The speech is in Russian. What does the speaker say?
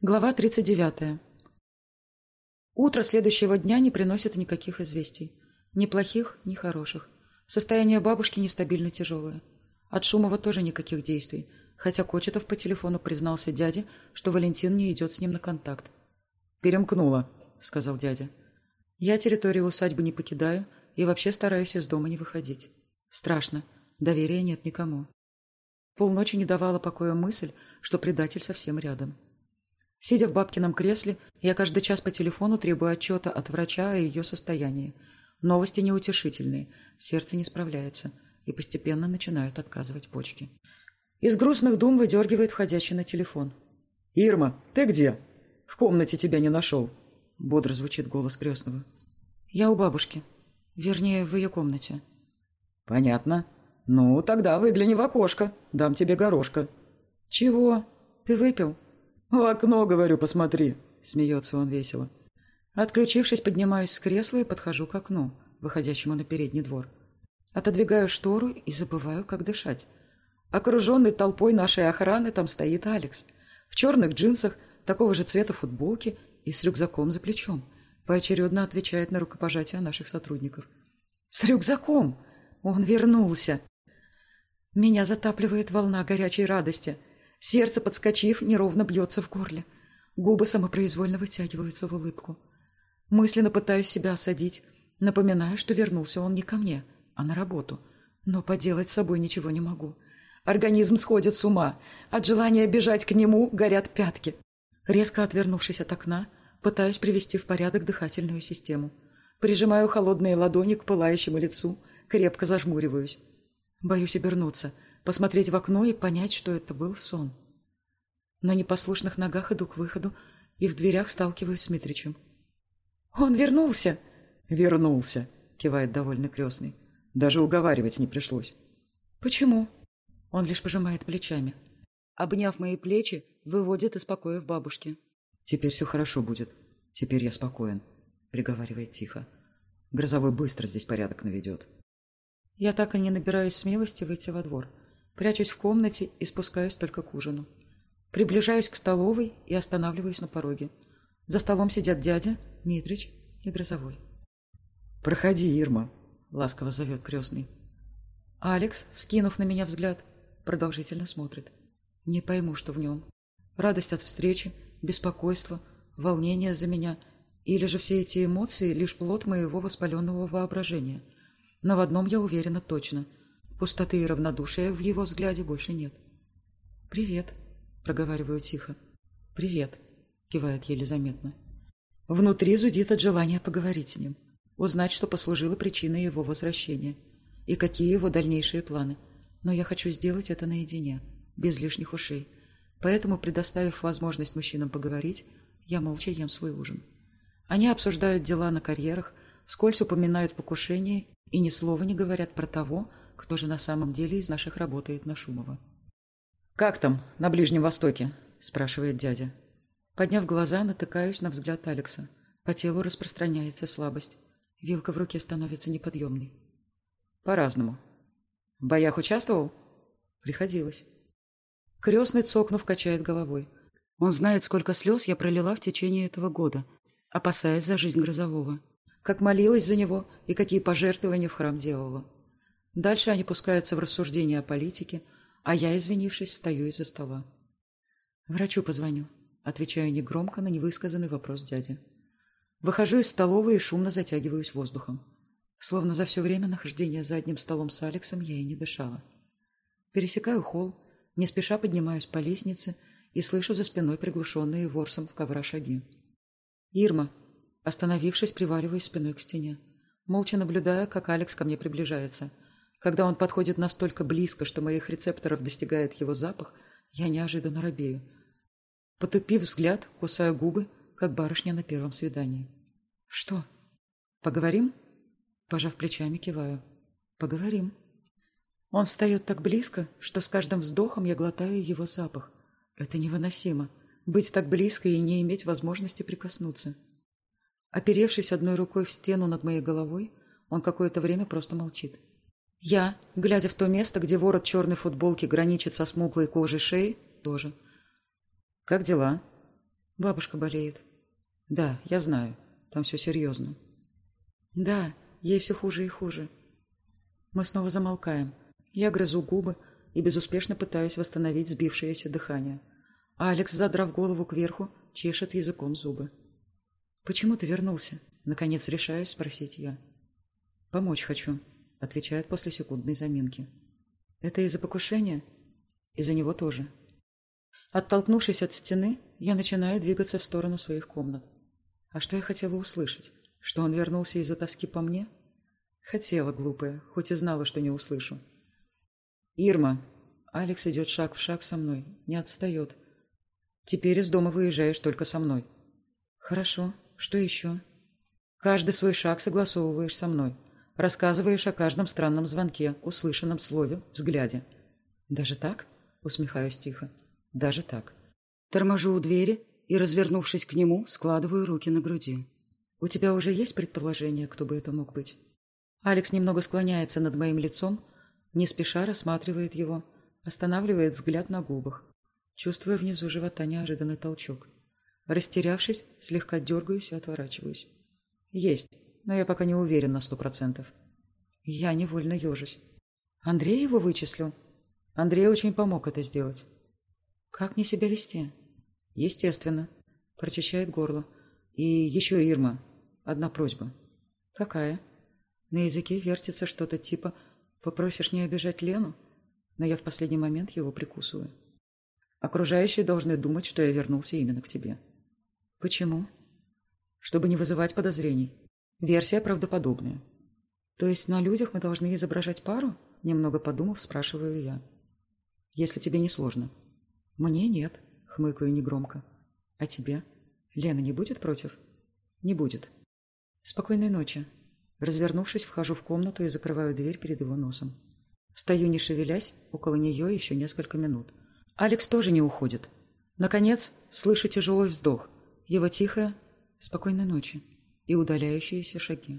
Глава 39. Утро следующего дня не приносит никаких известий. Ни плохих, ни хороших. Состояние бабушки нестабильно тяжелое. От Шумова тоже никаких действий, хотя Кочетов по телефону признался дяде, что Валентин не идет с ним на контакт. «Перемкнула», — сказал дядя. «Я территорию усадьбы не покидаю и вообще стараюсь из дома не выходить. Страшно. Доверия нет никому». Полночи не давала покоя мысль, что предатель совсем рядом. Сидя в бабкином кресле, я каждый час по телефону требую отчета от врача о ее состоянии. Новости неутешительные, сердце не справляется, и постепенно начинают отказывать почки. Из грустных дум выдергивает входящий на телефон. «Ирма, ты где? В комнате тебя не нашел», — бодро звучит голос крестного. «Я у бабушки. Вернее, в ее комнате». «Понятно. Ну, тогда выгляни в окошко. Дам тебе горошка». «Чего? Ты выпил?» «В окно, говорю, посмотри», — смеется он весело. Отключившись, поднимаюсь с кресла и подхожу к окну, выходящему на передний двор. Отодвигаю штору и забываю, как дышать. Окруженный толпой нашей охраны там стоит Алекс. В черных джинсах, такого же цвета футболки и с рюкзаком за плечом. Поочередно отвечает на рукопожатие наших сотрудников. «С рюкзаком! Он вернулся!» Меня затапливает волна горячей радости — Сердце, подскочив, неровно бьется в горле. Губы самопроизвольно вытягиваются в улыбку. Мысленно пытаюсь себя осадить, напоминая, что вернулся он не ко мне, а на работу. Но поделать с собой ничего не могу. Организм сходит с ума. От желания бежать к нему горят пятки. Резко отвернувшись от окна, пытаюсь привести в порядок дыхательную систему. Прижимаю холодные ладони к пылающему лицу, крепко зажмуриваюсь. Боюсь обернуться — посмотреть в окно и понять, что это был сон. На непослушных ногах иду к выходу и в дверях сталкиваюсь с Митричем. «Он вернулся!» «Вернулся!» — кивает довольно крестный. Даже уговаривать не пришлось. «Почему?» Он лишь пожимает плечами. Обняв мои плечи, выводит из покоя в бабушке. «Теперь все хорошо будет. Теперь я спокоен», — приговаривает тихо. «Грозовой быстро здесь порядок наведет». Я так и не набираюсь смелости выйти во двор. Прячусь в комнате и спускаюсь только к ужину. Приближаюсь к столовой и останавливаюсь на пороге. За столом сидят дядя, Митрич и Грозовой. «Проходи, Ирма», — ласково зовет крестный. Алекс, скинув на меня взгляд, продолжительно смотрит. Не пойму, что в нем. Радость от встречи, беспокойство, волнение за меня или же все эти эмоции — лишь плод моего воспаленного воображения. Но в одном я уверена точно — Пустоты и равнодушия в его взгляде больше нет. «Привет», — проговариваю тихо. «Привет», — кивает еле заметно. Внутри зудит от желания поговорить с ним, узнать, что послужило причиной его возвращения и какие его дальнейшие планы. Но я хочу сделать это наедине, без лишних ушей. Поэтому, предоставив возможность мужчинам поговорить, я молча ем свой ужин. Они обсуждают дела на карьерах, скользь упоминают покушение и ни слова не говорят про того, кто же на самом деле из наших работает на Шумова. «Как там, на Ближнем Востоке?» – спрашивает дядя. Подняв глаза, натыкаюсь на взгляд Алекса. По телу распространяется слабость. Вилка в руке становится неподъемной. «По-разному. В боях участвовал?» «Приходилось». Крестный, цокнув, качает головой. Он знает, сколько слез я пролила в течение этого года, опасаясь за жизнь Грозового. Как молилась за него и какие пожертвования в храм делала. Дальше они пускаются в рассуждения о политике, а я, извинившись, стою из-за стола. «Врачу позвоню», — отвечаю негромко на невысказанный вопрос дяди. Выхожу из столовой и шумно затягиваюсь воздухом. Словно за все время нахождения за одним столом с Алексом я и не дышала. Пересекаю холл, не спеша поднимаюсь по лестнице и слышу за спиной приглушенные ворсом в ковра шаги. «Ирма!» Остановившись, приваливаюсь спиной к стене. Молча наблюдая, как Алекс ко мне приближается — когда он подходит настолько близко, что моих рецепторов достигает его запах, я неожиданно робею. Потупив взгляд, кусаю губы, как барышня на первом свидании. «Что? Поговорим?» Пожав плечами, киваю. «Поговорим». Он встает так близко, что с каждым вздохом я глотаю его запах. Это невыносимо. Быть так близко и не иметь возможности прикоснуться. Оперевшись одной рукой в стену над моей головой, он какое-то время просто молчит. Я, глядя в то место, где ворот черной футболки граничит со смуглой кожей шеи, тоже. «Как дела?» Бабушка болеет. Да, я знаю. Там все серьезно. Да, ей все хуже и хуже. Мы снова замолкаем. Я грызу губы и безуспешно пытаюсь восстановить сбившееся дыхание. А Алекс, задрав голову кверху, чешет языком зубы. «Почему ты вернулся?» Наконец решаюсь спросить я. «Помочь хочу», — отвечает после секундной заминки. «Это из-за покушения?» «Из-за него тоже». Оттолкнувшись от стены, я начинаю двигаться в сторону своих комнат. А что я хотела услышать? Что он вернулся из-за тоски по мне? Хотела, глупая, хоть и знала, что не услышу. «Ирма!» Алекс идет шаг в шаг со мной, не отстает. «Теперь из дома выезжаешь только со мной». «Хорошо. Что еще?» «Каждый свой шаг согласовываешь со мной. Рассказываешь о каждом странном звонке, услышанном слове, взгляде». «Даже так?» — усмехаюсь тихо. «Даже так». Торможу у двери и, развернувшись к нему, складываю руки на груди. «У тебя уже есть предположение, кто бы это мог быть?» Алекс немного склоняется над моим лицом, не спеша рассматривает его, останавливает взгляд на губах. Чувствуя внизу живота неожиданный толчок. Растерявшись, слегка дергаюсь и отворачиваюсь. Есть, но я пока не уверен на сто процентов. Я невольно ежусь. Андрей его вычислил? Андрей очень помог это сделать. Как мне себя вести? Естественно. Прочищает горло. И еще, Ирма, одна просьба. Какая? На языке вертится что-то типа «попросишь не обижать Лену?» Но я в последний момент его прикусываю. Окружающие должны думать, что я вернулся именно к тебе. Почему? Чтобы не вызывать подозрений. Версия правдоподобная. То есть на людях мы должны изображать пару? Немного подумав, спрашиваю я. Если тебе не сложно. Мне нет, хмыкаю негромко. А тебе? Лена не будет против? Не будет. Спокойной ночи. Развернувшись, вхожу в комнату и закрываю дверь перед его носом. Стою, не шевелясь, около нее еще несколько минут. Алекс тоже не уходит. Наконец, слышу тяжелый вздох. Его тихое «спокойной ночи» и удаляющиеся шаги.